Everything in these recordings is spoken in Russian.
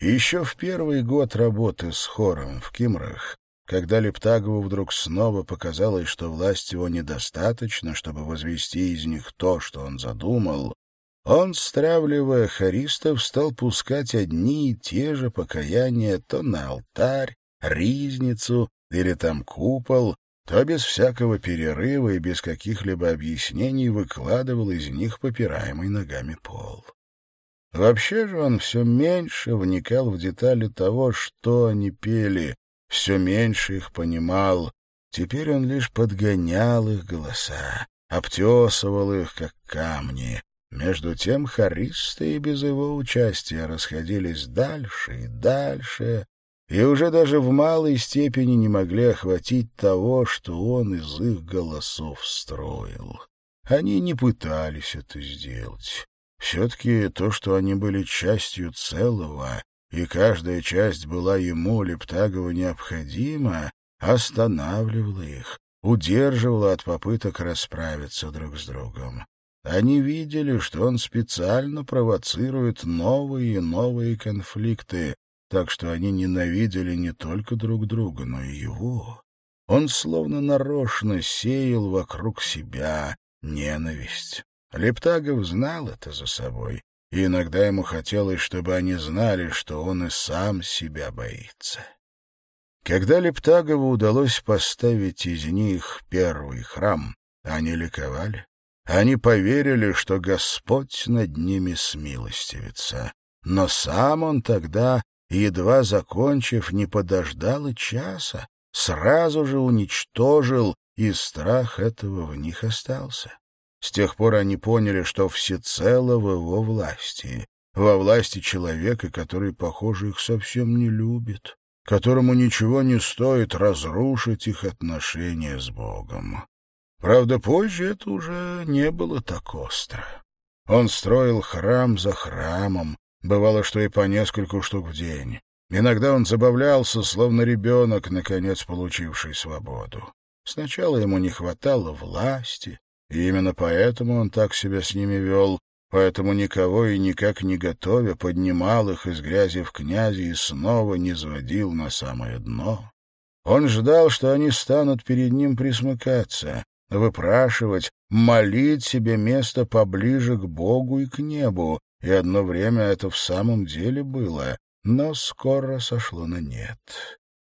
Еще в первый год работы с хором в Кимрах, когда Лептагову вдруг снова показалось, что власть его недостаточно, чтобы возвести из них то, что он задумал, он, стравливая хористов, стал пускать одни и те же покаяния то на алтарь, ризницу или там купол, то без всякого перерыва и без каких-либо объяснений выкладывал из них попираемый ногами пол. Вообще же он все меньше вникал в детали того, что они пели, все меньше их понимал. Теперь он лишь подгонял их голоса, обтесывал их, как камни. Между тем хористы и без его участия расходились дальше и дальше, и уже даже в малой степени не могли охватить того, что он из их голосов строил. Они не пытались это сделать. Все-таки то, что они были частью целого, и каждая часть была ему, Лептагову, необходима, останавливала их, удерживала от попыток расправиться друг с другом. Они видели, что он специально провоцирует новые и новые конфликты, так что они ненавидели не только друг друга, но и его. Он словно нарочно сеял вокруг себя ненависть. Лептагов знал это за собой, и иногда ему хотелось, чтобы они знали, что он и сам себя боится. Когда Лептагову удалось поставить из них первый храм, они ликовали. Они поверили, что Господь над ними смилостивится. Но сам он тогда, едва закончив, не подождал и часа, сразу же уничтожил, и страх этого в них остался. С тех пор они поняли, что всецело в его власти, во власти человека, который, похоже, их совсем не любит, которому ничего не стоит разрушить их отношения с Богом. Правда, позже это уже не было так остро. Он строил храм за храмом, бывало, что и по нескольку штук в день. Иногда он забавлялся, словно ребенок, наконец получивший свободу. Сначала ему не хватало власти, и именно поэтому он так себя с ними вел, поэтому никого и никак не готовя поднимал их из грязи в князи и снова не сводил на самое дно. Он ждал, что они станут перед ним присмыкаться, выпрашивать, молить себе место поближе к Богу и к небу, и одно время это в самом деле было, но скоро сошло на нет.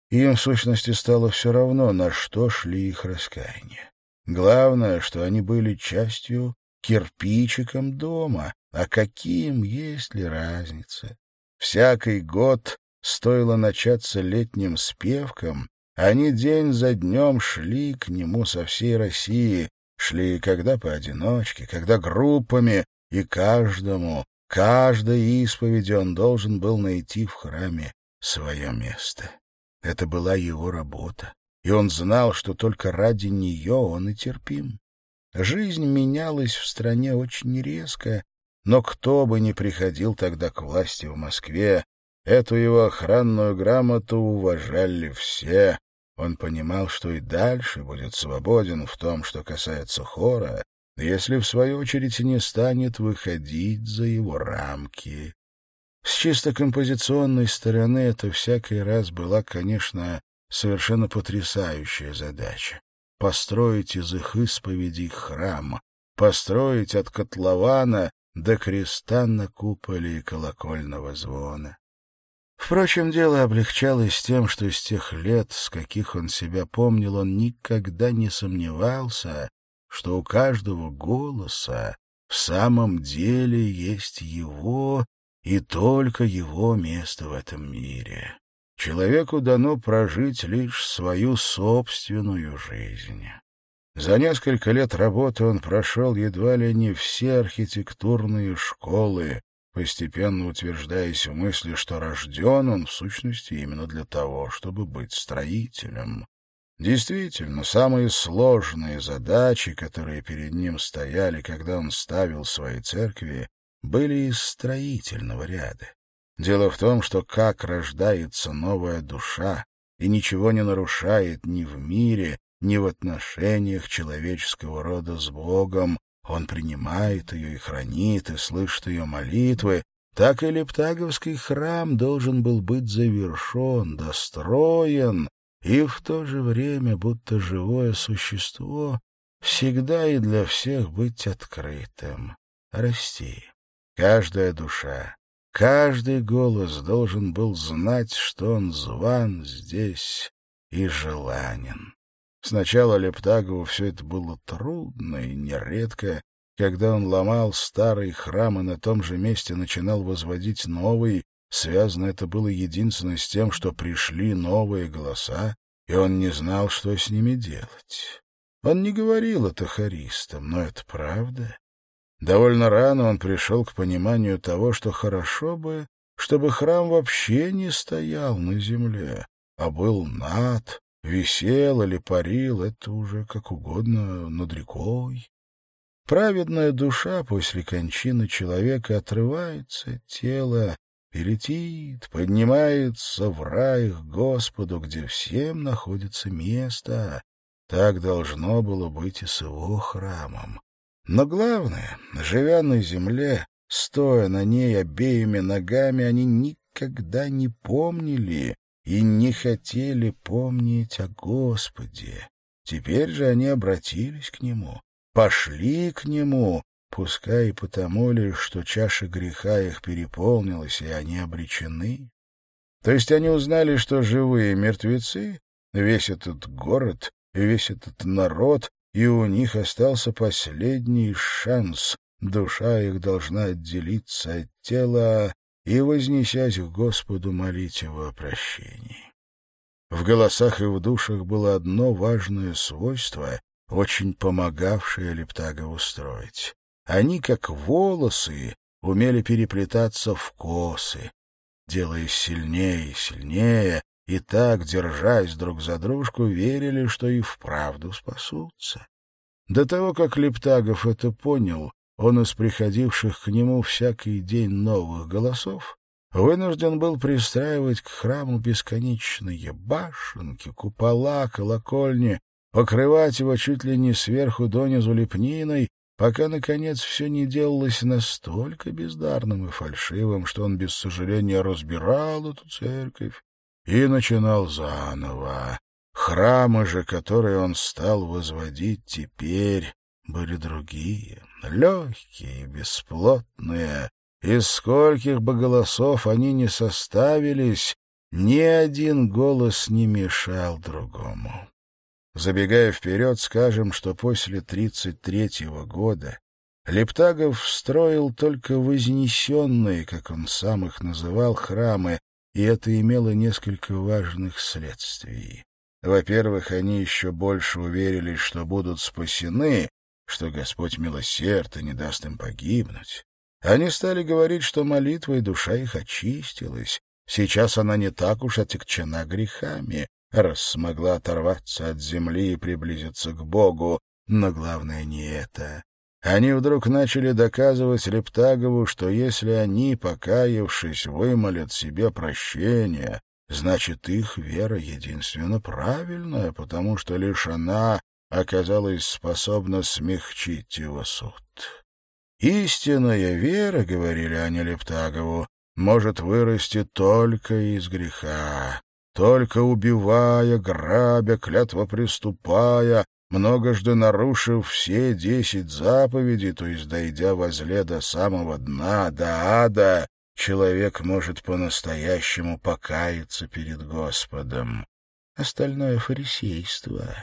Им, в сущности, стало все равно, на что шли их раскаяния. Главное, что они были частью, кирпичиком дома, а каким, есть ли разница? Всякий год стоило начаться летним спевком, они день за днем шли к нему со всей России, шли когда поодиночке, когда группами, и каждому, каждой исповеди он должен был найти в храме свое место. Это была его работа и он знал, что только ради нее он и терпим. Жизнь менялась в стране очень резко, но кто бы ни приходил тогда к власти в Москве, эту его охранную грамоту уважали все. Он понимал, что и дальше будет свободен в том, что касается хора, если, в свою очередь, не станет выходить за его рамки. С чисто композиционной стороны это всякий раз была, конечно, совершенно потрясающая задача — построить из их исповедей храм, построить от котлована до креста на куполе и колокольного звона. Впрочем, дело облегчалось тем, что с тех лет, с каких он себя помнил, он никогда не сомневался, что у каждого голоса в самом деле есть его и только его место в этом мире. Человеку дано прожить лишь свою собственную жизнь. За несколько лет работы он прошел едва ли не все архитектурные школы, постепенно утверждаясь в мысли, что рожден он, в сущности, именно для того, чтобы быть строителем. Действительно, самые сложные задачи, которые перед ним стояли, когда он ставил свои церкви, были из строительного ряда. Дело в том, что как рождается новая душа и ничего не нарушает ни в мире, ни в отношениях человеческого рода с Богом, он принимает ее и хранит, и слышит ее молитвы, так и Лептаговский храм должен был быть завершен, достроен, и в то же время, будто живое существо, всегда и для всех быть открытым, расти. Каждая душа, каждый голос должен был знать, что он зван здесь и желанен. Сначала Лептагову все это было трудно и нередко, когда он ломал старый храм и на том же месте начинал возводить новый, связано это было единственно с тем, что пришли новые голоса, и он не знал, что с ними делать. Он не говорил это хористам, но это правда. Довольно рано он пришел к пониманию того, что хорошо бы, чтобы храм вообще не стоял на земле, а был над, Висел или парил — это уже как угодно над рекой. Праведная душа после кончины человека отрывается от тела и поднимается в рай к Господу, где всем находится место. Так должно было быть и с его храмом. Но главное, живя на земле, стоя на ней обеими ногами, они никогда не помнили, и не хотели помнить о Господе. Теперь же они обратились к Нему, пошли к Нему, пускай и потому лишь, что чаша греха их переполнилась, и они обречены. То есть они узнали, что живые мертвецы, весь этот город, весь этот народ, и у них остался последний шанс. Душа их должна отделиться от тела, и, вознесясь к Господу, молить Его о прощении. В голосах и в душах было одно важное свойство, очень помогавшее Лептагову строить. Они, как волосы, умели переплетаться в косы, делаясь сильнее и сильнее, и так, держась друг за дружку, верили, что и вправду спасутся. До того, как Лептагов это понял, он из приходивших к нему всякий день новых голосов вынужден был пристраивать к храму бесконечные башенки, купола, колокольни, покрывать его чуть ли не сверху донизу лепниной, пока, наконец, все не делалось настолько бездарным и фальшивым, что он без сожаления разбирал эту церковь и начинал заново. Храмы же, которые он стал возводить теперь, были другие, легкие, бесплотные. Из скольких бы голосов они не составились, ни один голос не мешал другому. Забегая вперед, скажем, что после тридцать третьего года Лептагов строил только вознесенные, как он сам их называл, храмы, и это имело несколько важных следствий. Во-первых, они еще больше уверились, что будут спасены, что Господь милосерд и не даст им погибнуть. Они стали говорить, что молитвой душа их очистилась. Сейчас она не так уж отягчена грехами, раз смогла оторваться от земли и приблизиться к Богу. Но главное не это. Они вдруг начали доказывать Лептагову, что если они, покаявшись, вымолят себе прощение, значит, их вера единственно правильная, потому что лишь она оказалась способна смягчить его суд. «Истинная вера, — говорили они Лептагову, — может вырасти только из греха, только убивая, грабя, клятво приступая, многожды нарушив все десять заповедей, то есть дойдя возле до самого дна, до ада, человек может по-настоящему покаяться перед Господом. Остальное — фарисейство.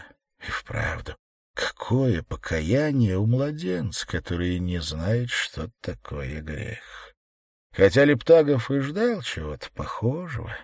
И вправду, какое покаяние у младенца, который не знает, что такое грех. Хотя Лептагов и ждал чего-то похожего,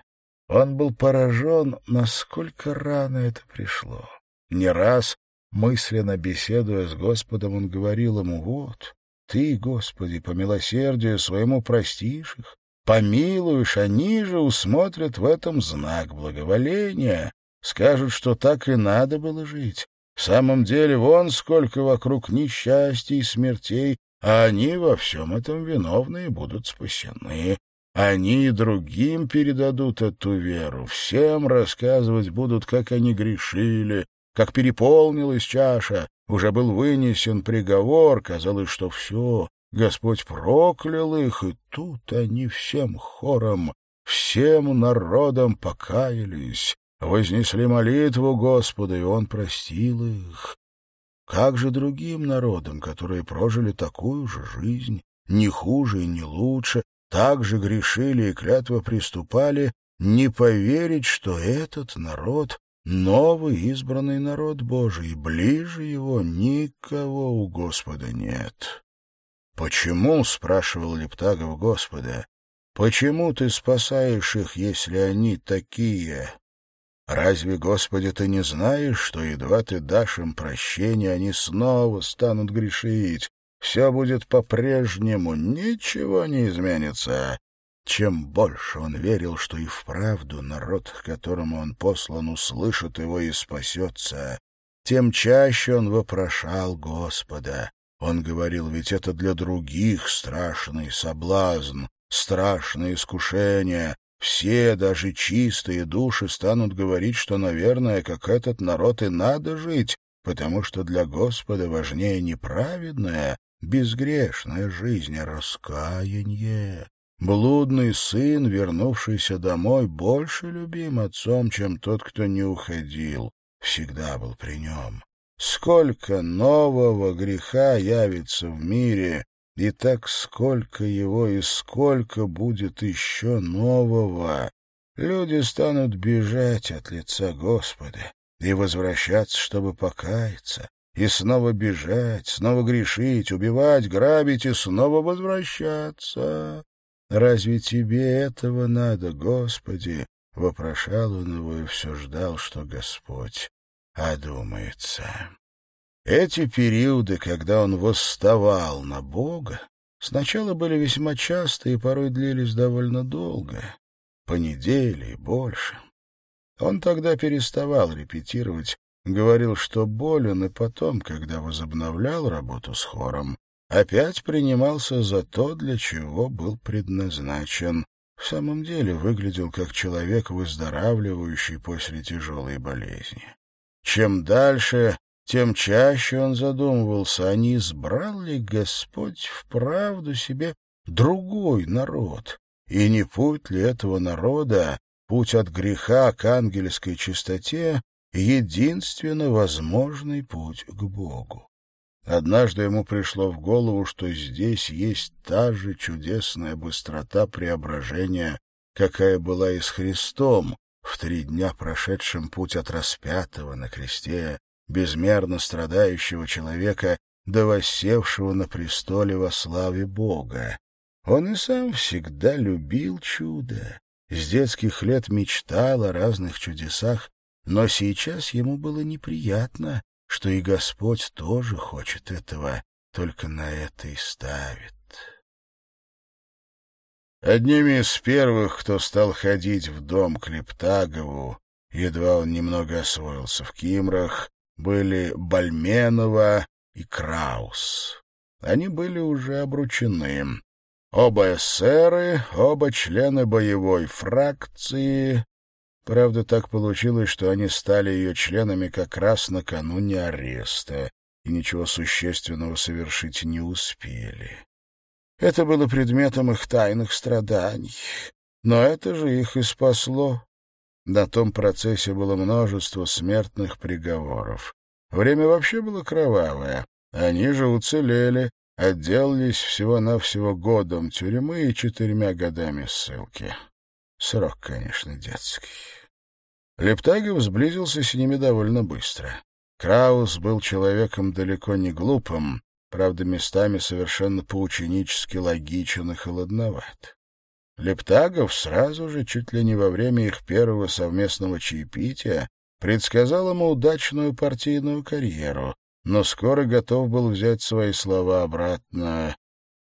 он был поражен, насколько рано это пришло. Не раз, мысленно беседуя с Господом, он говорил ему, «Вот, ты, Господи, по милосердию своему простишь их, помилуешь, они же усмотрят в этом знак благоволения, Скажут, что так и надо было жить. В самом деле, вон сколько вокруг несчастья и смертей, а они во всем этом виновны и будут спасены. Они другим передадут эту веру, всем рассказывать будут, как они грешили, как переполнилась чаша, уже был вынесен приговор, казалось, что все, Господь проклял их, и тут они всем хором, всем народом покаялись, вознесли молитву Господу, и Он простил их. Как же другим народам, которые прожили такую же жизнь, не хуже и не лучше, так же грешили и клятво приступали, не поверить, что этот народ — новый избранный народ Божий, ближе его никого у Господа нет. «Почему?» — спрашивал Лептагов Господа. «Почему ты спасаешь их, если они такие?» Разве, Господи, ты не знаешь, что едва ты дашь им прощение, они снова станут грешить? Все будет по-прежнему, ничего не изменится. Чем больше он верил, что и вправду народ, к которому он послан, услышит его и спасется, тем чаще он вопрошал Господа. Он говорил, ведь это для других страшный соблазн, страшное искушение. Все, даже чистые души, станут говорить, что, наверное, как этот народ и надо жить, потому что для Господа важнее неправедная, безгрешная жизнь, а раскаяние. Блудный сын, вернувшийся домой, больше любим отцом, чем тот, кто не уходил, всегда был при нем. Сколько нового греха явится в мире, и так сколько его и сколько будет еще нового. Люди станут бежать от лица Господа и возвращаться, чтобы покаяться, и снова бежать, снова грешить, убивать, грабить и снова возвращаться. Разве тебе этого надо, Господи? Вопрошал он его и все ждал, что Господь одумается. Эти периоды, когда он восставал на Бога, сначала были весьма часто и порой длились довольно долго, по неделе и больше. Он тогда переставал репетировать, говорил, что болен, и потом, когда возобновлял работу с хором, опять принимался за то, для чего был предназначен. В самом деле выглядел как человек, выздоравливающий после тяжелой болезни. Чем дальше, тем чаще он задумывался, а не избрал ли Господь вправду себе другой народ, и не путь ли этого народа, путь от греха к ангельской чистоте, единственно возможный путь к Богу. Однажды ему пришло в голову, что здесь есть та же чудесная быстрота преображения, какая была и с Христом, в три дня прошедшим путь от распятого на кресте, безмерно страдающего человека, до воссевшего на престоле во славе Бога. Он и сам всегда любил чудо, с детских лет мечтал о разных чудесах, но сейчас ему было неприятно, что и Господь тоже хочет этого, только на это и ставит. Одними из первых, кто стал ходить в дом к Лептагову, едва он немного освоился в Кимрах, были Бальменова и Краус. Они были уже обручены. Оба эсеры, оба члены боевой фракции, Правда, так получилось, что они стали ее членами как раз накануне ареста и ничего существенного совершить не успели. Это было предметом их тайных страданий. Но это же их и спасло. На том процессе было множество смертных приговоров. Время вообще было кровавое. Они же уцелели, отделались всего-навсего годом тюрьмы и четырьмя годами ссылки. Срок, конечно, детский. Лептагов сблизился с ними довольно быстро. Краус был человеком далеко не глупым, правда, местами совершенно поученически логичен и холодноват. Лептагов сразу же, чуть ли не во время их первого совместного чаепития, предсказал ему удачную партийную карьеру, но скоро готов был взять свои слова обратно.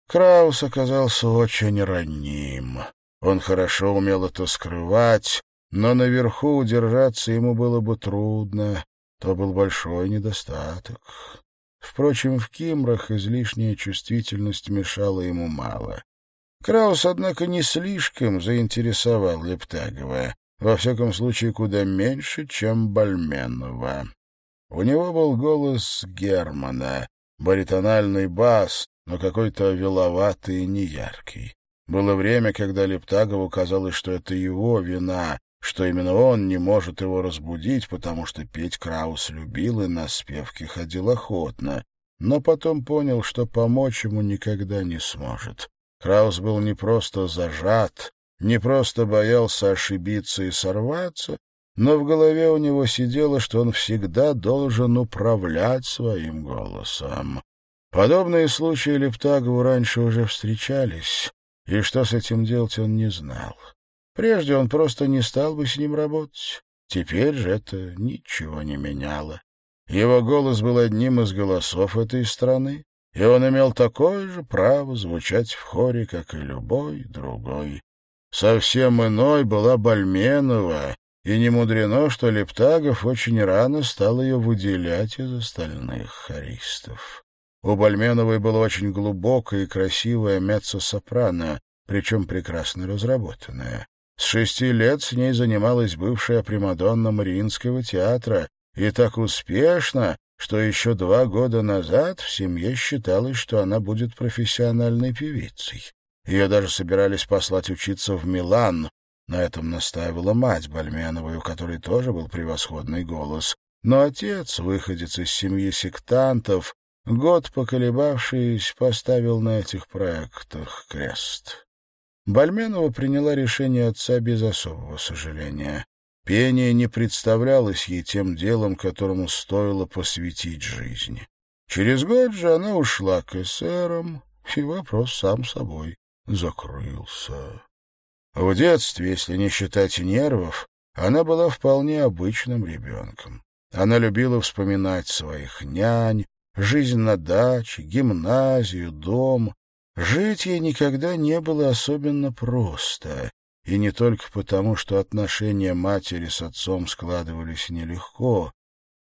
Краус оказался очень ранним. Он хорошо умел это скрывать, но наверху удержаться ему было бы трудно, то был большой недостаток. Впрочем, в Кимрах излишняя чувствительность мешала ему мало. Краус, однако, не слишком заинтересовал Лептагова, во всяком случае, куда меньше, чем Бальменова. У него был голос Германа, баритональный бас, но какой-то веловатый и неяркий. Было время, когда Лептагову казалось, что это его вина, что именно он не может его разбудить, потому что петь Краус любил и на спевке ходил охотно, но потом понял, что помочь ему никогда не сможет. Краус был не просто зажат, не просто боялся ошибиться и сорваться, но в голове у него сидело, что он всегда должен управлять своим голосом. Подобные случаи Лептагову раньше уже встречались, и что с этим делать он не знал. Прежде он просто не стал бы с ним работать. Теперь же это ничего не меняло. Его голос был одним из голосов этой страны, и он имел такое же право звучать в хоре, как и любой другой. Совсем иной была Бальменова, и не мудрено, что Лептагов очень рано стал ее выделять из остальных хористов. У Бальменовой было очень глубокое и красивое меццо-сопрано, причем прекрасно разработанное. С шести лет с ней занималась бывшая Примадонна Мариинского театра, и так успешно, что еще два года назад в семье считалось, что она будет профессиональной певицей. Ее даже собирались послать учиться в Милан. На этом настаивала мать Бальменовой, у которой тоже был превосходный голос. Но отец, выходец из семьи сектантов, год поколебавшись, поставил на этих проектах крест. Бальменова приняла решение отца без особого сожаления. Пение не представлялось ей тем делом, которому стоило посвятить жизни. Через год же она ушла к эсерам, и вопрос сам собой закрылся. В детстве, если не считать нервов, она была вполне обычным ребенком. Она любила вспоминать своих нянь, жизнь на даче, гимназию, дом. Жить ей никогда не было особенно просто, и не только потому, что отношения матери с отцом складывались нелегко,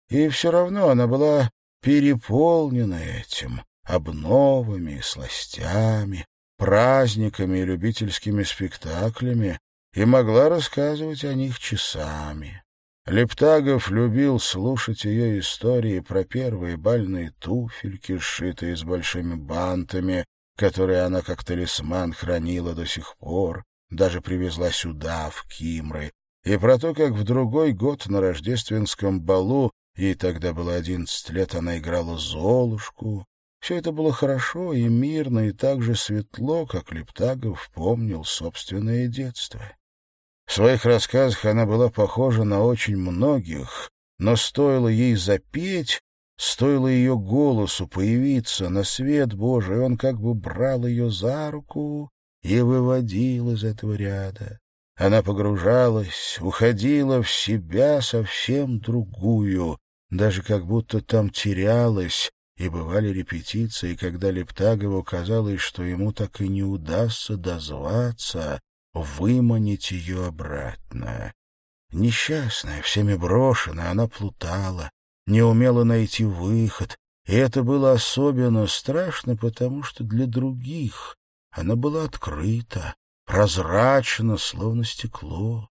и все равно она была переполнена этим, обновами, сластями, праздниками и любительскими спектаклями, и могла рассказывать о них часами. Лептагов любил слушать ее истории про первые бальные туфельки, сшитые с большими бантами, которые она как талисман хранила до сих пор, даже привезла сюда, в Кимры, и про то, как в другой год на рождественском балу, ей тогда было одиннадцать лет, она играла Золушку. Все это было хорошо и мирно, и так же светло, как Лептагов помнил собственное детство. В своих рассказах она была похожа на очень многих, но стоило ей запеть, стоило ее голосу появиться на свет Божий, он как бы брал ее за руку и выводил из этого ряда. Она погружалась, уходила в себя совсем другую, даже как будто там терялась, и бывали репетиции, когда Лептагову казалось, что ему так и не удастся дозваться, выманить ее обратно. Несчастная, всеми брошенная, она плутала, не умела найти выход, и это было особенно страшно, потому что для других она была открыта, прозрачна, словно стекло.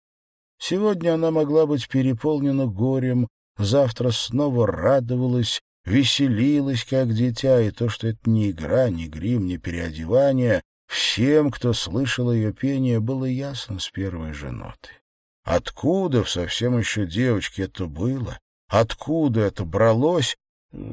Сегодня она могла быть переполнена горем, завтра снова радовалась, веселилась, как дитя, и то, что это не игра, не грим, не переодевание, всем, кто слышал ее пение, было ясно с первой же ноты. Откуда в совсем еще девочке это было, откуда это бралось,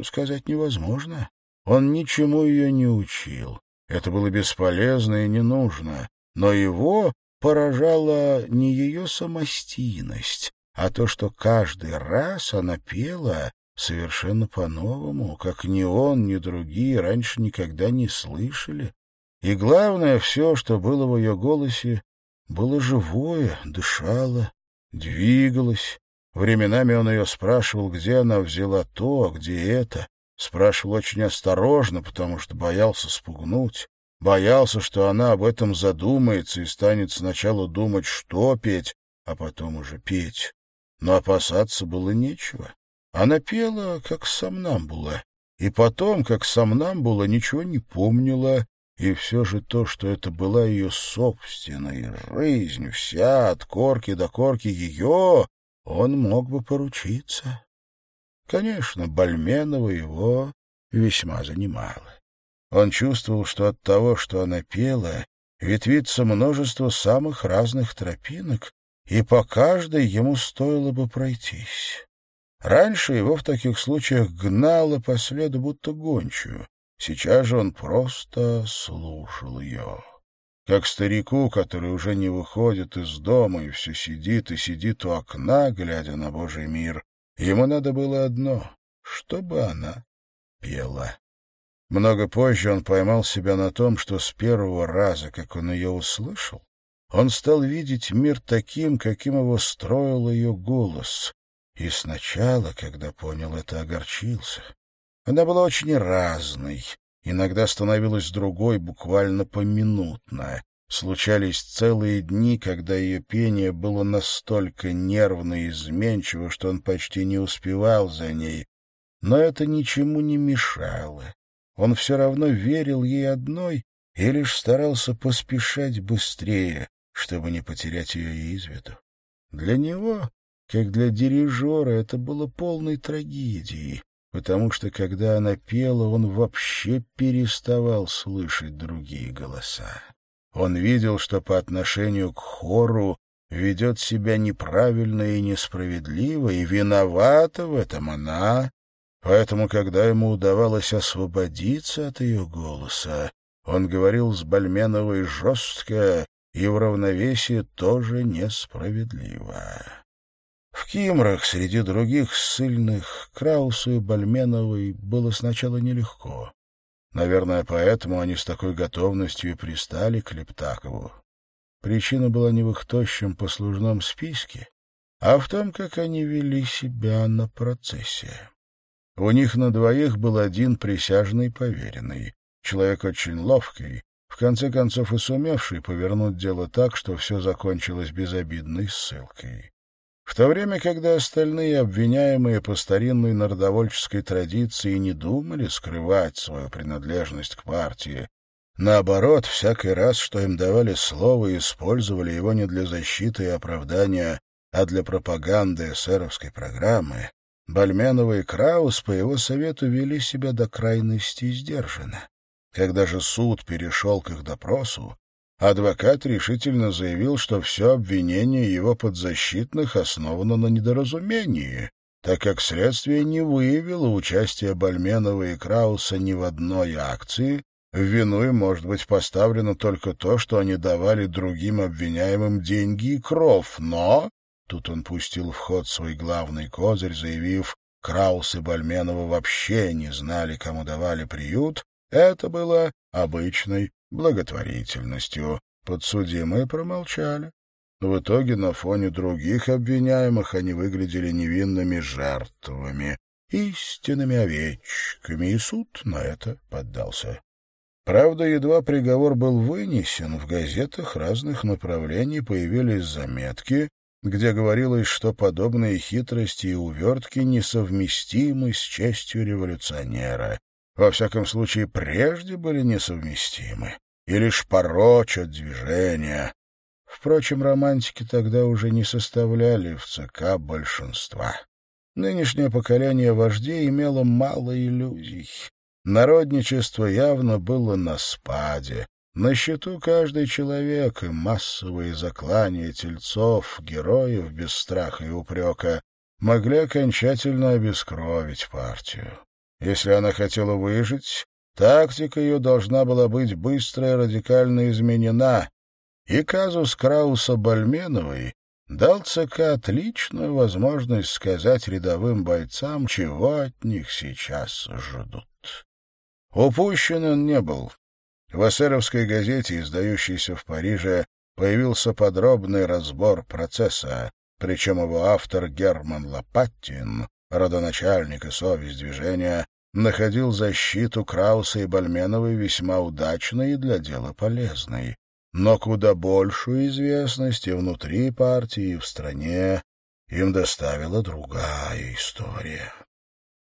сказать невозможно. Он ничему ее не учил. Это было бесполезно и не нужно, но его поражала не ее самостийность, а то, что каждый раз она пела совершенно по-новому, как ни он, ни другие раньше никогда не слышали. И главное, все, что было в ее голосе, было живое, дышало, двигалось. Временами он ее спрашивал, где она взяла то, где это, Спрашивал очень осторожно, потому что боялся спугнуть. Боялся, что она об этом задумается и станет сначала думать, что петь, а потом уже петь. Но опасаться было нечего. Она пела, как сомнамбула, и потом, как сомнамбула, ничего не помнила, и все же то, что это была ее собственная жизнь, вся от корки до корки ее, он мог бы поручиться. Конечно, Бальменова его весьма занимала. Он чувствовал, что от того, что она пела, ветвится множество самых разных тропинок, и по каждой ему стоило бы пройтись. Раньше его в таких случаях гнало по следу, будто гончую. Сейчас же он просто слушал ее. Как старику, который уже не выходит из дома и все сидит и сидит у окна, глядя на Божий мир, ему надо было одно — чтобы она пела. Много позже он поймал себя на том, что с первого раза, как он ее услышал, он стал видеть мир таким, каким его строил ее голос. И сначала, когда понял это, огорчился. Она была очень разной, иногда становилась другой буквально поминутно. Случались целые дни, когда ее пение было настолько нервно и изменчиво, что он почти не успевал за ней. Но это ничему не мешало. Он все равно верил ей одной и лишь старался поспешать быстрее, чтобы не потерять ее из виду. Для него, как для дирижера, это было полной трагедией, потому что, когда она пела, он вообще переставал слышать другие голоса. Он видел, что по отношению к хору ведет себя неправильно и несправедливо, и виновата в этом она, Поэтому, когда ему удавалось освободиться от ее голоса, он говорил с Бальменовой жестко и в равновесии тоже несправедливо. В Кимрах среди других ссыльных Краусу и Бальменовой было сначала нелегко. Наверное, поэтому они с такой готовностью и пристали к Лептакову. Причина была не в их тощем послужном списке, а в том, как они вели себя на процессе. У них на двоих был один присяжный поверенный, человек очень ловкий, в конце концов и сумевший повернуть дело так, что все закончилось безобидной ссылкой. В то время, когда остальные обвиняемые по старинной народовольческой традиции не думали скрывать свою принадлежность к партии, наоборот, всякий раз, что им давали слово, использовали его не для защиты и оправдания, а для пропаганды эсеровской программы, Бальменова и Краус по его совету вели себя до крайности сдержанно. Когда же суд перешел к их допросу, адвокат решительно заявил, что все обвинение его подзащитных основано на недоразумении, так как следствие не выявило участия Бальменова и Крауса ни в одной акции, в вину им может быть поставлено только то, что они давали другим обвиняемым деньги и кров, но Тут он пустил в ход свой главный козырь, заявив, Краус и Бальменова вообще не знали, кому давали приют. Это было обычной благотворительностью. Подсудимые промолчали. В итоге на фоне других обвиняемых они выглядели невинными жертвами, истинными овечками, и суд на это поддался. Правда, едва приговор был вынесен, в газетах разных направлений появились заметки, где говорилось, что подобные хитрости и увертки несовместимы с честью революционера. Во всяком случае, прежде были несовместимы и лишь порочат движения. Впрочем, романтики тогда уже не составляли в ЦК большинства. Нынешнее поколение вождей имело мало иллюзий. Народничество явно было на спаде, на счету каждый человек, и массовые заклания тельцов, героев без страха и упрека, могли окончательно обескровить партию. Если она хотела выжить, тактика ее должна была быть быстро и радикально изменена, и казус Крауса-Бальменовой дал ЦК отличную возможность сказать рядовым бойцам, чего от них сейчас ждут. Упущен он не был. В эсеровской газете, издающейся в Париже, появился подробный разбор процесса, причем его автор Герман Лопаттин, родоначальник и совесть движения, находил защиту Крауса и Бальменовой весьма удачной и для дела полезной. Но куда большую известность и внутри партии, и в стране им доставила другая история.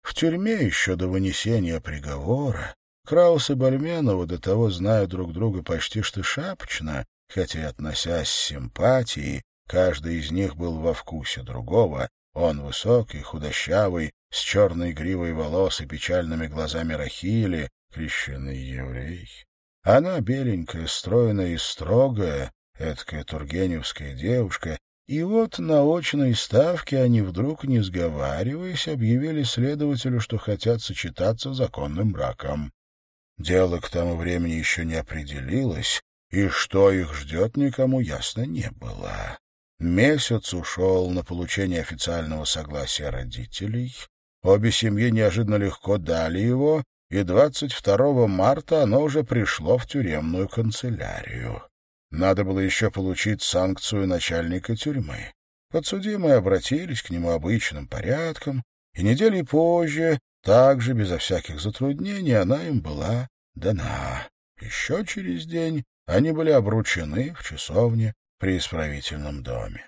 В тюрьме еще до вынесения приговора Краус и Бальменова до того зная друг друга почти что шапочно, хотя относясь с симпатией, каждый из них был во вкусе другого, он высокий, худощавый, с черной гривой волос и печальными глазами Рахили, крещенный еврей. Она беленькая, стройная и строгая, эткая тургеневская девушка, и вот на очной ставке они вдруг, не сговариваясь, объявили следователю, что хотят сочетаться законным браком. Дело к тому времени еще не определилось, и что их ждет, никому ясно не было. Месяц ушел на получение официального согласия родителей. Обе семьи неожиданно легко дали его, и 22 марта оно уже пришло в тюремную канцелярию. Надо было еще получить санкцию начальника тюрьмы. Подсудимые обратились к нему обычным порядком, и недели позже, также безо всяких затруднений, она им была дана. Еще через день они были обручены в часовне при исправительном доме.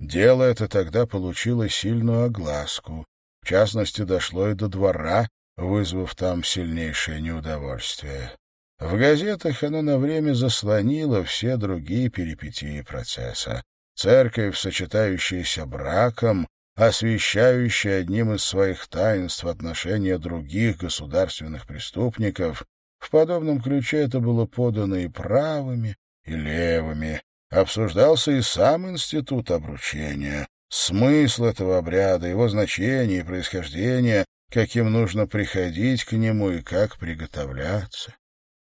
Дело это тогда получило сильную огласку. В частности, дошло и до двора, вызвав там сильнейшее неудовольствие. В газетах оно на время заслонило все другие перипетии процесса. Церковь, сочетающаяся браком, освещающая одним из своих таинств отношения других государственных преступников, в подобном ключе это было подано и правыми, и левыми, Обсуждался и сам институт обручения, смысл этого обряда, его значение и происхождение, каким нужно приходить к нему и как приготовляться.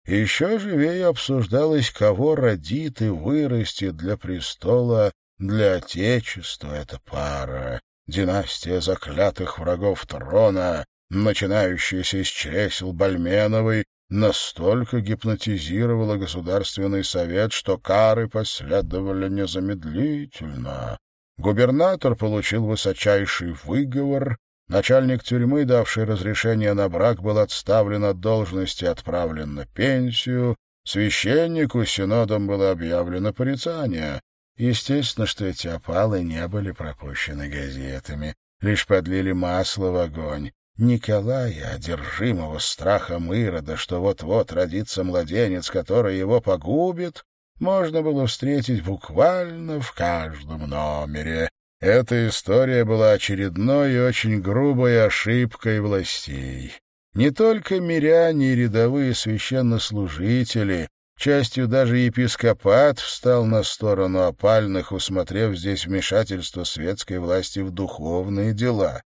еще живее обсуждалось, кого родит и вырастет для престола, для Отечества эта пара, династия заклятых врагов трона, начинающаяся из чресел Бальменовой настолько гипнотизировала Государственный совет, что кары последовали незамедлительно. Губернатор получил высочайший выговор, начальник тюрьмы, давший разрешение на брак, был отставлен от должности и отправлен на пенсию, священнику синодом было объявлено порицание. Естественно, что эти опалы не были пропущены газетами, лишь подлили масло в огонь. Николая, одержимого страхом Ирода, что вот-вот родится младенец, который его погубит, можно было встретить буквально в каждом номере. Эта история была очередной и очень грубой ошибкой властей. Не только миряне и рядовые священнослужители, частью даже епископат встал на сторону опальных, усмотрев здесь вмешательство светской власти в духовные дела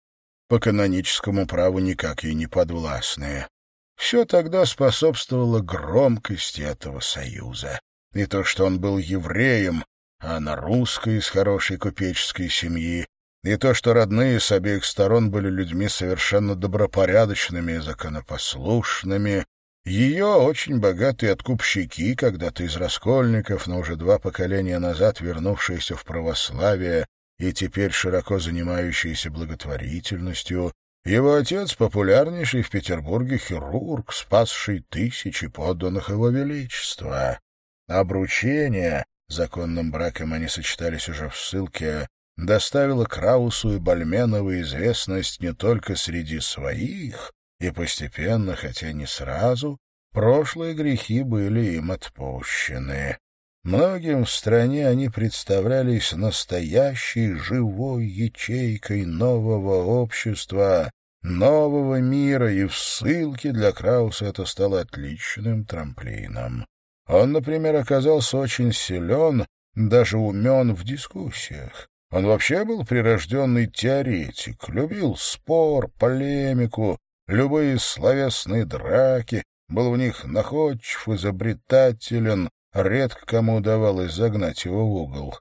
по каноническому праву никак ей не подвластные. Все тогда способствовало громкости этого союза. И то, что он был евреем, а на русской из хорошей купеческой семьи, и то, что родные с обеих сторон были людьми совершенно добропорядочными и законопослушными, ее очень богатые откупщики, когда-то из раскольников, но уже два поколения назад вернувшиеся в православие, и теперь широко занимающийся благотворительностью, его отец — популярнейший в Петербурге хирург, спасший тысячи подданных его величества. Обручение, законным браком они сочетались уже в ссылке, доставило Краусу и Бальменову известность не только среди своих, и постепенно, хотя не сразу, прошлые грехи были им отпущены. Многим в стране они представлялись настоящей живой ячейкой нового общества, нового мира, и в ссылке для Крауса это стало отличным трамплином. Он, например, оказался очень силен, даже умен в дискуссиях. Он вообще был прирожденный теоретик, любил спор, полемику, любые словесные драки, был в них находчив, изобретателен, Редко кому удавалось загнать его в угол.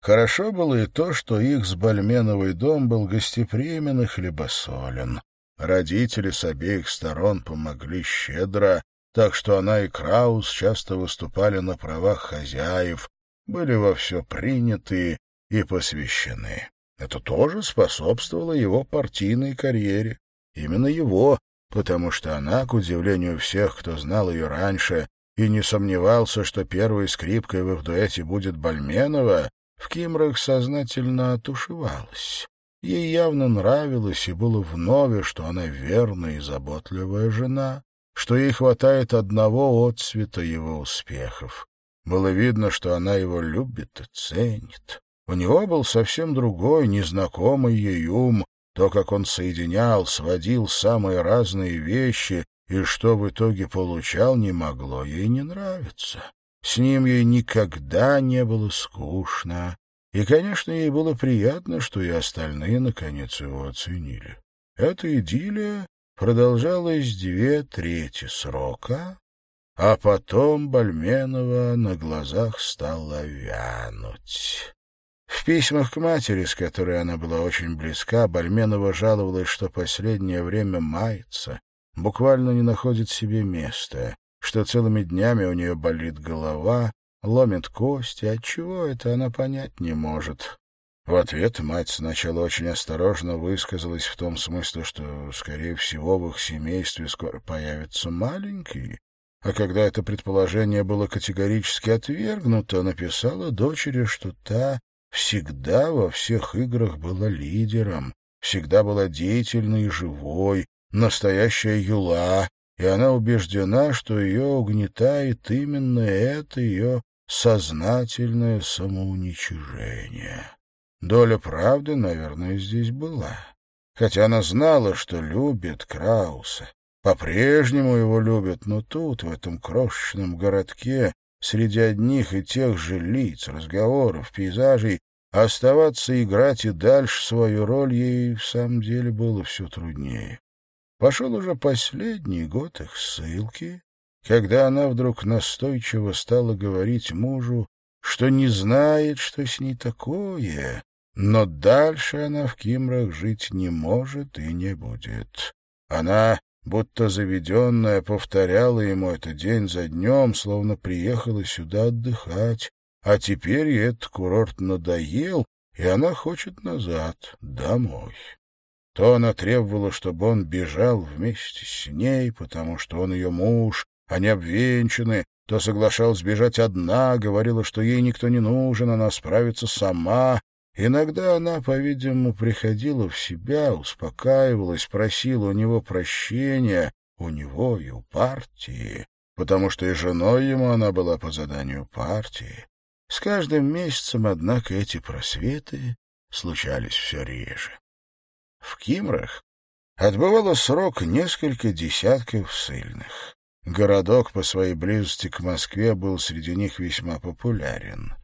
Хорошо было и то, что их с Бальменовой дом был гостеприимен и хлебосолен. Родители с обеих сторон помогли щедро, так что она и Краус часто выступали на правах хозяев, были во все приняты и посвящены. Это тоже способствовало его партийной карьере. Именно его, потому что она, к удивлению всех, кто знал ее раньше, и не сомневался, что первой скрипкой в их дуэте будет Бальменова, в Кимрах сознательно отушевалась. Ей явно нравилось и было вновь, что она верная и заботливая жена, что ей хватает одного отцвета его успехов. Было видно, что она его любит и ценит. У него был совсем другой, незнакомый ей ум, то, как он соединял, сводил самые разные вещи и что в итоге получал, не могло ей не нравиться. С ним ей никогда не было скучно, и, конечно, ей было приятно, что и остальные, наконец, его оценили. Эта идиллия продолжалась две трети срока, а потом Бальменова на глазах стала вянуть. В письмах к матери, с которой она была очень близка, Бальменова жаловалась, что последнее время мается, буквально не находит себе места, что целыми днями у нее болит голова, ломит кости, отчего это она понять не может. В ответ мать сначала очень осторожно высказалась в том смысле, что, скорее всего, в их семействе скоро появится маленький, а когда это предположение было категорически отвергнуто, написала дочери, что та всегда во всех играх была лидером, всегда была деятельной и живой, настоящая юла, и она убеждена, что ее угнетает именно это ее сознательное самоуничижение. Доля правды, наверное, здесь была. Хотя она знала, что любит Крауса, по-прежнему его любят, но тут, в этом крошечном городке, среди одних и тех же лиц, разговоров, пейзажей, оставаться играть и дальше свою роль ей в самом деле было все труднее. Пошел уже последний год их ссылки, когда она вдруг настойчиво стала говорить мужу, что не знает, что с ней такое, но дальше она в Кимрах жить не может и не будет. Она будто заведенная, повторяла ему это день за днем, словно приехала сюда отдыхать, а теперь ей этот курорт надоел, и она хочет назад, домой. То она требовала, чтобы он бежал вместе с ней, потому что он ее муж, они обвенчаны, то соглашалась бежать одна, говорила, что ей никто не нужен, она справится сама, Иногда она, по-видимому, приходила в себя, успокаивалась, просила у него прощения, у него и у партии, потому что и женой ему она была по заданию партии. С каждым месяцем, однако, эти просветы случались все реже. В Кимрах отбывало срок несколько десятков ссыльных. Городок по своей близости к Москве был среди них весьма популярен.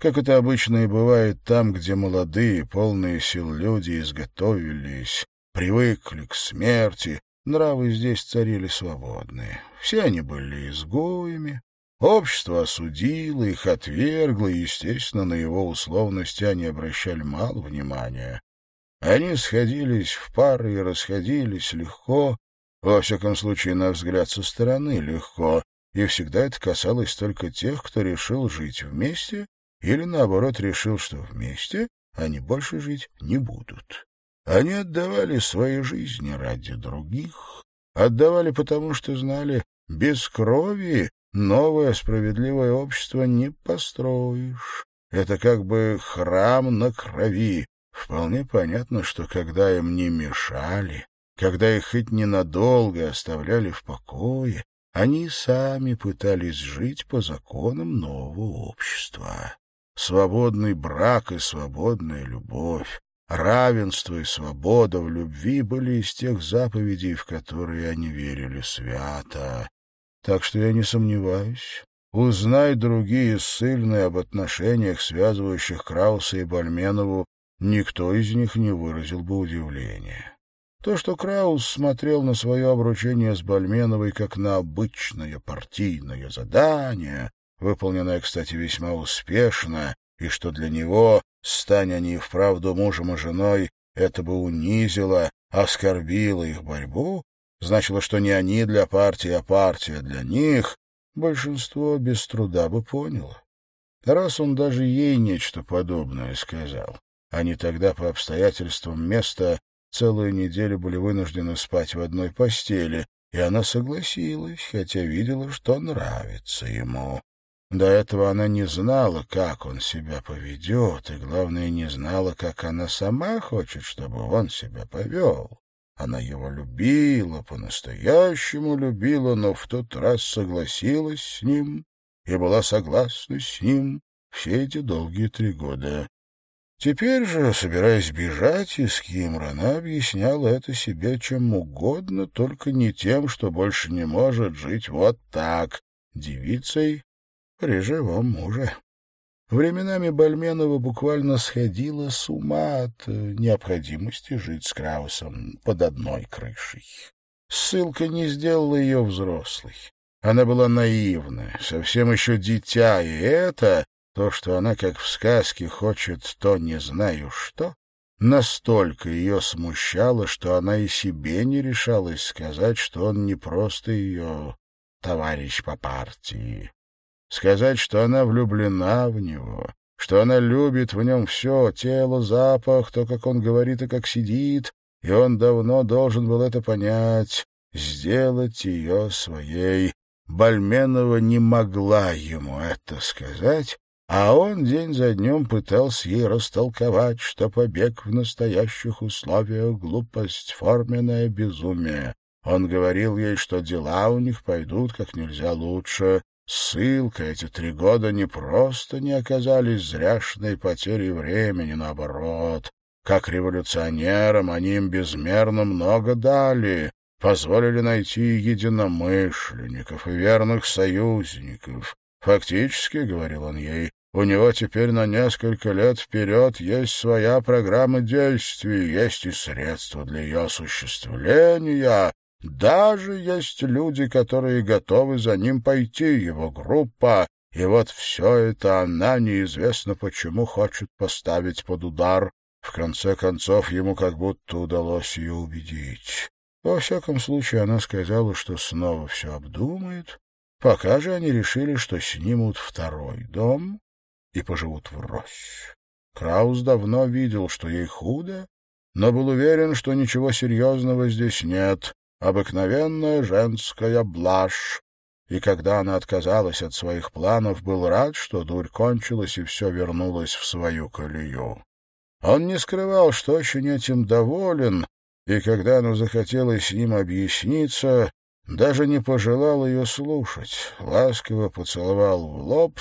Как это обычно и бывает там, где молодые, полные сил люди изготовились, привыкли к смерти, нравы здесь царили свободные. Все они были изгоями, Общество осудило их, отвергло, и, естественно, на его условности они обращали мало внимания. Они сходились в пары и расходились легко, во всяком случае, на взгляд со стороны легко, и всегда это касалось только тех, кто решил жить вместе или, наоборот, решил, что вместе они больше жить не будут. Они отдавали свои жизни ради других, отдавали потому, что знали, без крови новое справедливое общество не построишь. Это как бы храм на крови. Вполне понятно, что когда им не мешали, когда их хоть ненадолго оставляли в покое, они сами пытались жить по законам нового общества свободный брак и свободная любовь, равенство и свобода в любви были из тех заповедей, в которые они верили свято. Так что я не сомневаюсь, узнай другие ссыльные об отношениях, связывающих Крауса и Бальменову, никто из них не выразил бы удивления. То, что Краус смотрел на свое обручение с Бальменовой как на обычное партийное задание, выполненная, кстати, весьма успешно, и что для него, стань они вправду мужем и женой, это бы унизило, оскорбило их борьбу, значило, что не они для партии, а партия для них, большинство без труда бы поняло. Раз он даже ей нечто подобное сказал, они тогда по обстоятельствам места целую неделю были вынуждены спать в одной постели, и она согласилась, хотя видела, что нравится ему. До этого она не знала, как он себя поведет, и, главное, не знала, как она сама хочет, чтобы он себя повел. Она его любила, по-настоящему любила, но в тот раз согласилась с ним и была согласна с ним все эти долгие три года. Теперь же, собираясь бежать из Кимра, она объясняла это себе чем угодно, только не тем, что больше не может жить вот так, девицей при живом муже. Временами Бальменова буквально сходила с ума от э, необходимости жить с Краусом под одной крышей. Ссылка не сделала ее взрослой. Она была наивна, совсем еще дитя, и это то, что она, как в сказке, хочет то не знаю что, настолько ее смущало, что она и себе не решалась сказать, что он не просто ее товарищ по партии. Сказать, что она влюблена в него, что она любит в нем все — тело, запах, то, как он говорит и как сидит, и он давно должен был это понять, сделать ее своей. Бальменова не могла ему это сказать, а он день за днем пытался ей растолковать, что побег в настоящих условиях — глупость, форменное безумие. Он говорил ей, что дела у них пойдут как нельзя лучше. Ссылка эти три года не просто не оказались зряшной потерей времени, наоборот. Как революционерам они им безмерно много дали, позволили найти единомышленников и верных союзников. Фактически, — говорил он ей, у него теперь на несколько лет вперед есть своя программа действий, есть и средства для ее осуществления. Даже есть люди, которые готовы за ним пойти, его группа. И вот все это она неизвестно почему хочет поставить под удар. В конце концов, ему как будто удалось ее убедить. Во всяком случае, она сказала, что снова все обдумает. Пока же они решили, что снимут второй дом и поживут врозь. Краус давно видел, что ей худо, но был уверен, что ничего серьезного здесь нет. Обыкновенная женская блажь. И когда она отказалась от своих планов, был рад, что дурь кончилась и все вернулось в свою колею. Он не скрывал, что очень этим доволен, и когда она захотела с ним объясниться, даже не пожелал ее слушать, ласково поцеловал в лоб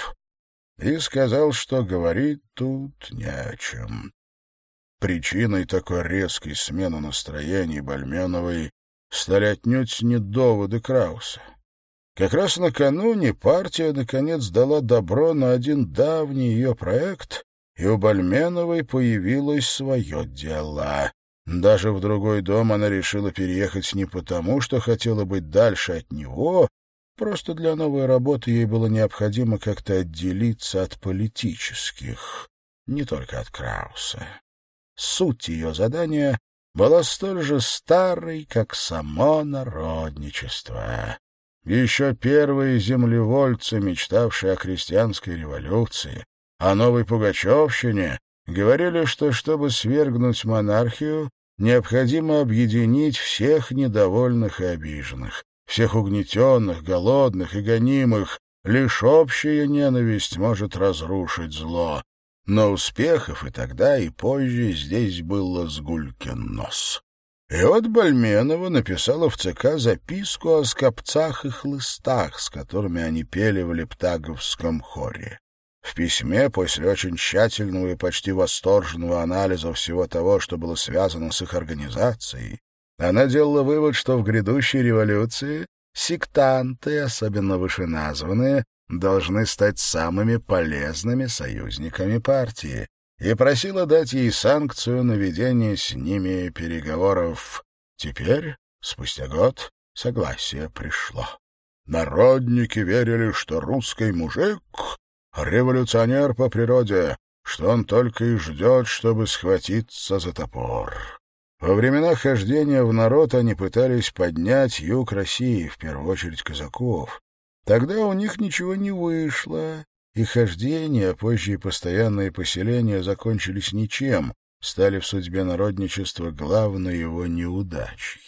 и сказал, что говорить тут не о чем. Причиной такой резкой смены настроений Бальменовой стали отнюдь не доводы Крауса. Как раз накануне партия, наконец, дала добро на один давний ее проект, и у Бальменовой появилось свое дело. Даже в другой дом она решила переехать не потому, что хотела быть дальше от него, Просто для новой работы ей было необходимо как-то отделиться от политических, не только от Крауса. Суть ее задания была столь же старой, как само народничество. Еще первые землевольцы, мечтавшие о крестьянской революции, о новой Пугачевщине, говорили, что, чтобы свергнуть монархию, необходимо объединить всех недовольных и обиженных, всех угнетенных, голодных и гонимых. Лишь общая ненависть может разрушить зло. Но успехов и тогда, и позже здесь был Лазгулькин нос. И вот Бальменова написала в ЦК записку о скопцах и хлыстах, с которыми они пели в Лептаговском хоре. В письме, после очень тщательного и почти восторженного анализа всего того, что было связано с их организацией, она делала вывод, что в грядущей революции сектанты, особенно вышеназванные, должны стать самыми полезными союзниками партии, и просила дать ей санкцию на ведение с ними переговоров. Теперь, спустя год, согласие пришло. Народники верили, что русский мужик — революционер по природе, что он только и ждет, чтобы схватиться за топор. Во времена хождения в народ они пытались поднять юг России, в первую очередь казаков. Тогда у них ничего не вышло, и хождение, а позже и постоянные поселения закончились ничем, стали в судьбе народничества главной его неудачей.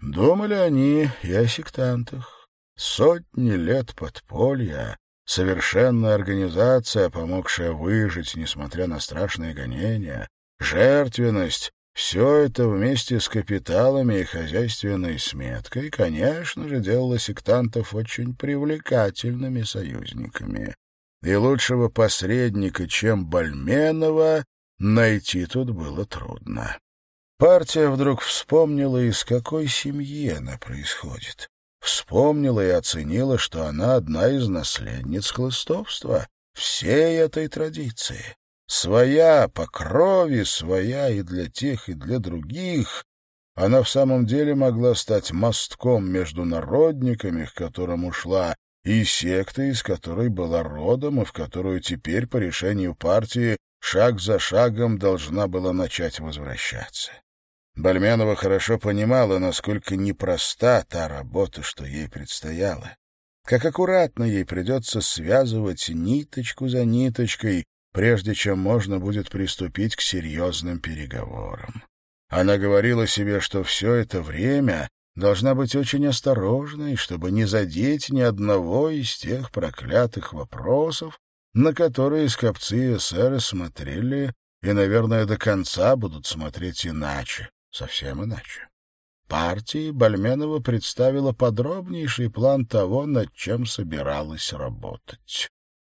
Думали они и о сектантах. Сотни лет подполья, совершенная организация, помогшая выжить, несмотря на страшные гонения, жертвенность, все это вместе с капиталами и хозяйственной сметкой, конечно же, делало сектантов очень привлекательными союзниками. И лучшего посредника, чем Бальменова, найти тут было трудно. Партия вдруг вспомнила, из какой семьи она происходит. Вспомнила и оценила, что она одна из наследниц хлыстовства, всей этой традиции. Своя по крови, своя и для тех, и для других. Она в самом деле могла стать мостком между народниками, к которым ушла, и сектой, из которой была родом, и в которую теперь, по решению партии, шаг за шагом должна была начать возвращаться. Бальменова хорошо понимала, насколько непроста та работа, что ей предстояла. Как аккуратно ей придется связывать ниточку за ниточкой, прежде чем можно будет приступить к серьезным переговорам. Она говорила себе, что все это время должна быть очень осторожной, чтобы не задеть ни одного из тех проклятых вопросов, на которые скопцы эсеры смотрели и, наверное, до конца будут смотреть иначе, совсем иначе. Партии Бальменова представила подробнейший план того, над чем собиралась работать.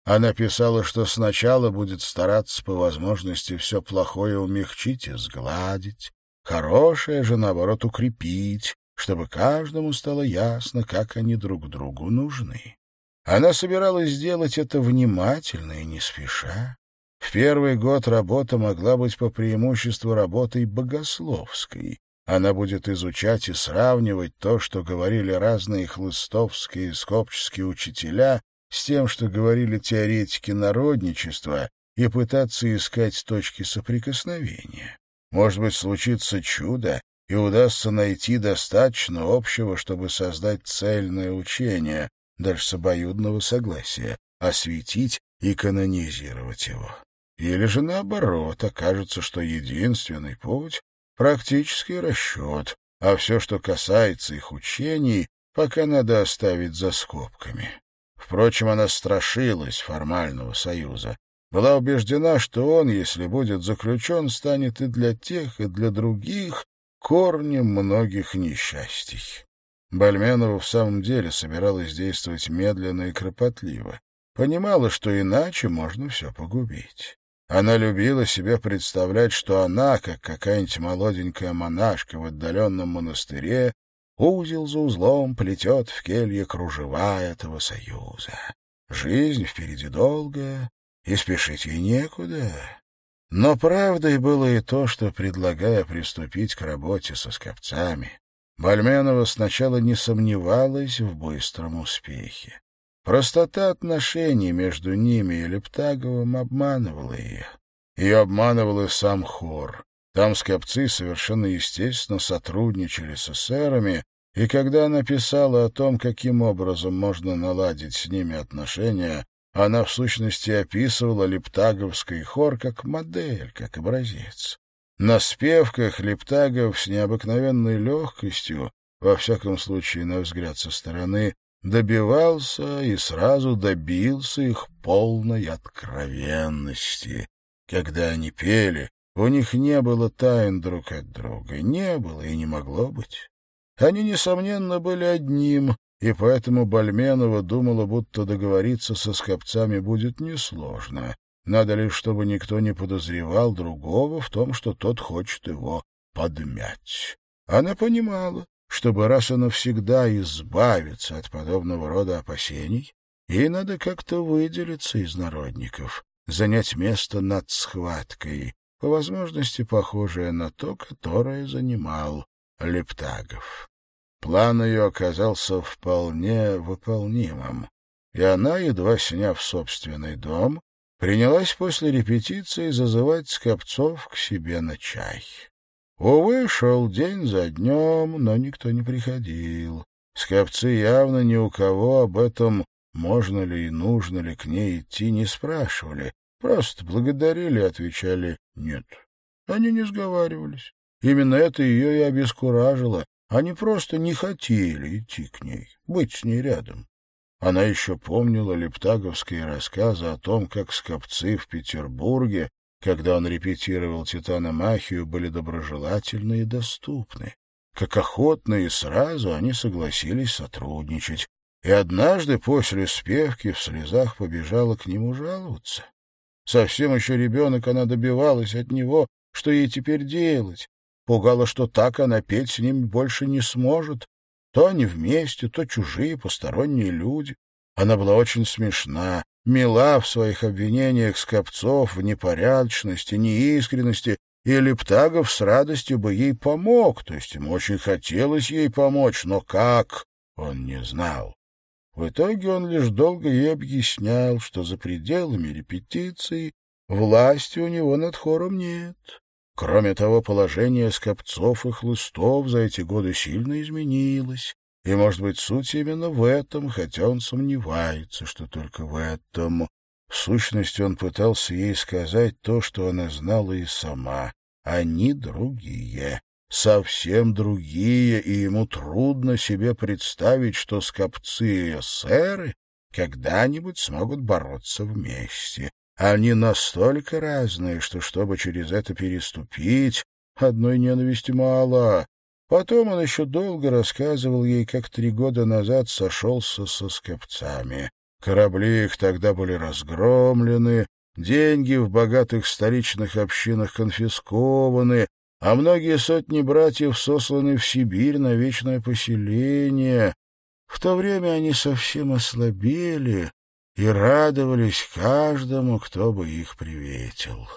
Она писала, что сначала будет стараться по возможности все плохое умягчить и сгладить, хорошее же, наоборот, укрепить, чтобы каждому стало ясно, как они друг другу нужны. Она собиралась сделать это внимательно и не спеша. В первый год работа могла быть по преимуществу работой богословской. Она будет изучать и сравнивать то, что говорили разные хлыстовские и скопческие учителя, с тем, что говорили теоретики народничества, и пытаться искать точки соприкосновения. Может быть, случится чудо, и удастся найти достаточно общего, чтобы создать цельное учение, даже с обоюдного согласия, осветить и канонизировать его. Или же наоборот, окажется, что единственный путь — практический расчет, а все, что касается их учений, пока надо оставить за скобками. Впрочем, она страшилась формального союза, была убеждена, что он, если будет заключен, станет и для тех, и для других корнем многих несчастий. Бальменова в самом деле собиралась действовать медленно и кропотливо. Понимала, что иначе можно все погубить. Она любила себе представлять, что она, как какая-нибудь молоденькая монашка в отдаленном монастыре, узел за узлом плетет в келье кружева этого союза. Жизнь впереди долгая, и спешить ей некуда. Но правдой было и то, что, предлагая приступить к работе со скопцами, Бальменова сначала не сомневалась в быстром успехе. Простота отношений между ними и Лептаговым обманывала ее. Ее обманывал и сам хор. Там скопцы совершенно естественно сотрудничали с эсерами, и когда она писала о том, каким образом можно наладить с ними отношения, она, в сущности, описывала лептаговский хор как модель, как образец. На спевках Лептагов с необыкновенной легкостью, во всяком случае, на взгляд со стороны, добивался и сразу добился их полной откровенности. Когда они пели, у них не было тайн друг от друга, не было и не могло быть. Они, несомненно, были одним, и поэтому Бальменова думала, будто договориться со скопцами будет несложно. Надо лишь, чтобы никто не подозревал другого в том, что тот хочет его подмять. Она понимала, чтобы раз и навсегда избавиться от подобного рода опасений, ей надо как-то выделиться из народников, занять место над схваткой, по возможности похожее на то, которое занимал Лептагов. План ее оказался вполне выполнимым, и она, едва сняв собственный дом, принялась после репетиции зазывать Скопцов к себе на чай. Увы, шел день за днем, но никто не приходил. Скопцы явно ни у кого об этом, можно ли и нужно ли к ней идти, не спрашивали. Просто благодарили и отвечали «нет». Они не сговаривались. Именно это ее и обескуражило, они просто не хотели идти к ней, быть с ней рядом. Она еще помнила лептаговские рассказы о том, как скопцы в Петербурге, когда он репетировал «Титаномахию», были доброжелательны и доступны. Как охотно и сразу они согласились сотрудничать, и однажды после спевки в слезах побежала к нему жаловаться. Совсем еще ребенок, она добивалась от него, что ей теперь делать. Пугала, что так она петь с ними больше не сможет. То они вместе, то чужие, посторонние люди. Она была очень смешна, мила в своих обвинениях Скопцов в непорядочности, неискренности, и Лептагов с радостью бы ей помог, то есть ему очень хотелось ей помочь, но как, он не знал. В итоге он лишь долго ей объяснял, что за пределами репетиций власти у него над хором нет. Кроме того, положение скопцов и хлыстов за эти годы сильно изменилось. И, может быть, суть именно в этом, хотя он сомневается, что только в этом. В сущности, он пытался ей сказать то, что она знала и сама. Они другие, совсем другие, и ему трудно себе представить, что скопцы и эсеры когда-нибудь смогут бороться вместе. Они настолько разные, что, чтобы через это переступить, одной ненависти мало. Потом он еще долго рассказывал ей, как три года назад сошелся со скопцами. Корабли их тогда были разгромлены, деньги в богатых столичных общинах конфискованы, а многие сотни братьев сосланы в Сибирь на вечное поселение. В то время они совсем ослабели, и радовались каждому, кто бы их приветил.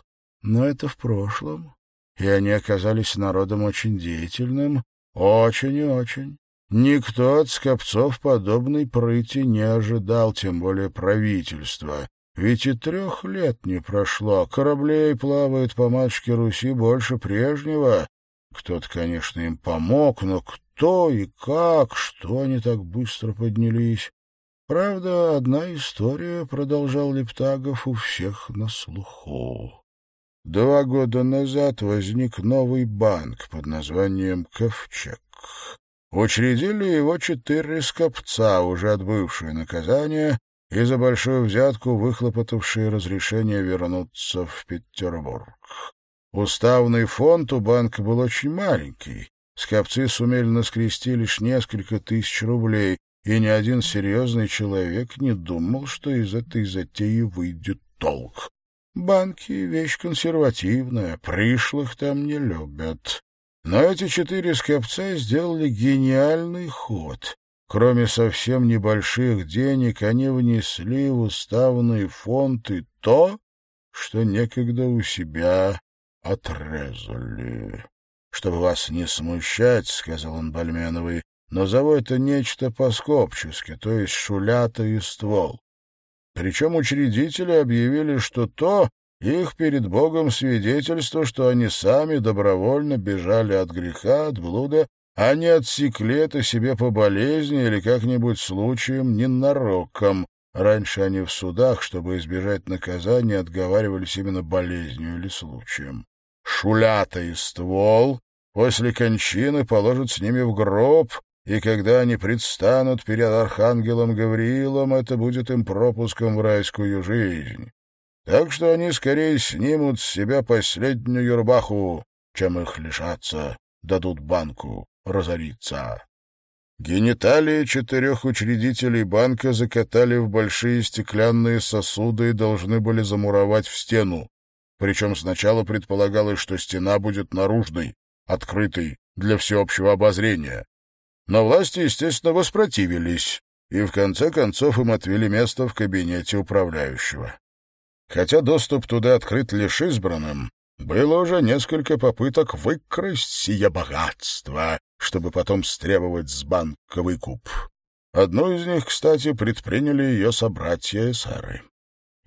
Но это в прошлом, и они оказались народом очень деятельным, очень и очень. Никто от скопцов подобной прыти не ожидал, тем более правительства. Ведь и трех лет не прошло, кораблей плавает по матушке Руси больше прежнего. Кто-то, конечно, им помог, но кто и как, что они так быстро поднялись? Правда, одна история, — продолжал Лептагов, — у всех на слуху. Два года назад возник новый банк под названием «Ковчег». Учредили его четыре скопца, уже отбывшие наказание, и за большую взятку выхлопотавшие разрешение вернуться в Петербург. Уставный фонд у банка был очень маленький. Скопцы сумели наскрести лишь несколько тысяч рублей, и ни один серьезный человек не думал, что из этой затеи выйдет толк. Банки — вещь консервативная, пришлых там не любят. Но эти четыре скопца сделали гениальный ход. Кроме совсем небольших денег, они внесли в уставный фонд и то, что некогда у себя отрезали. — Чтобы вас не смущать, — сказал он Бальменовой, Назову это нечто по-скопчески, то есть шулята и ствол. Причем учредители объявили, что то их перед Богом свидетельство, что они сами добровольно бежали от греха, от блуда, не отсекли это себе по болезни или как-нибудь случаем ненароком. Раньше они в судах, чтобы избежать наказания, отговаривались именно болезнью или случаем. Шулята и ствол после кончины положат с ними в гроб, и когда они предстанут перед архангелом Гавриилом, это будет им пропуском в райскую жизнь. Так что они скорее снимут с себя последнюю рубаху, чем их лишатся, дадут банку разориться. Гениталии четырех учредителей банка закатали в большие стеклянные сосуды и должны были замуровать в стену. Причем сначала предполагалось, что стена будет наружной, открытой для всеобщего обозрения. Но власти, естественно, воспротивились, и в конце концов им отвели место в кабинете управляющего. Хотя доступ туда открыт лишь избранным, было уже несколько попыток выкрасть сие богатство, чтобы потом стребовать с банка выкуп. Одну из них, кстати, предприняли ее собратья-эсеры.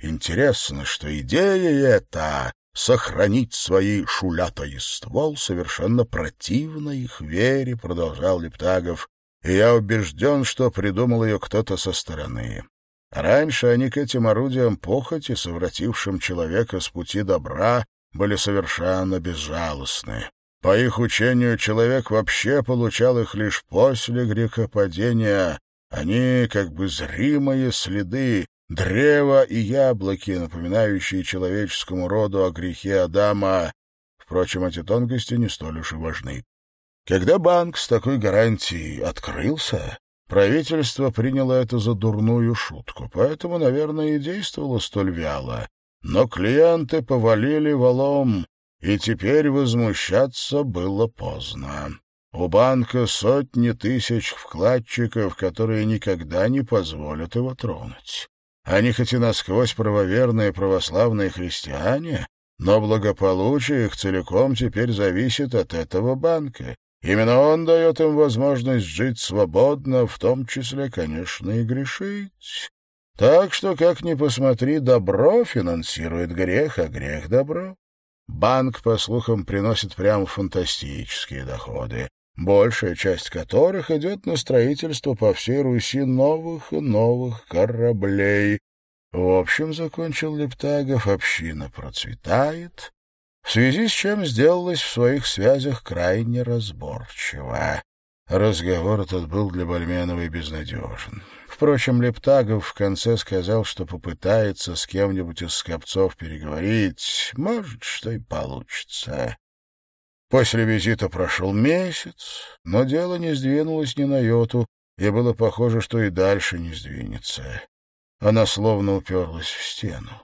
Интересно, что идея эта сохранить свои шулята и ствол совершенно противно их вере, продолжал Лептагов, и я убежден, что придумал ее кто-то со стороны. Раньше они к этим орудиям похоти, совратившим человека с пути добра, были совершенно безжалостны. По их учению, человек вообще получал их лишь после грехопадения. Они как бы зримые следы, Древо и яблоки, напоминающие человеческому роду о грехе Адама. Впрочем, эти тонкости не столь уж и важны. Когда банк с такой гарантией открылся, правительство приняло это за дурную шутку, поэтому, наверное, и действовало столь вяло. Но клиенты повалили валом, и теперь возмущаться было поздно. У банка сотни тысяч вкладчиков, которые никогда не позволят его тронуть. Они хоть и насквозь правоверные православные христиане, но благополучие их целиком теперь зависит от этого банка. Именно он дает им возможность жить свободно, в том числе, конечно, и грешить. Так что, как ни посмотри, добро финансирует грех, а грех — добро. Банк, по слухам, приносит прямо фантастические доходы, большая часть которых идет на строительство по всей Руси новых и новых кораблей. В общем, закончил Лептагов, община процветает, в связи с чем сделалась в своих связях крайне разборчива. Разговор этот был для Бальменовой безнадежен. Впрочем, Лептагов в конце сказал, что попытается с кем-нибудь из скопцов переговорить. Может, что и получится. После визита прошел месяц, но дело не сдвинулось ни на йоту, и было похоже, что и дальше не сдвинется. Она словно уперлась в стену.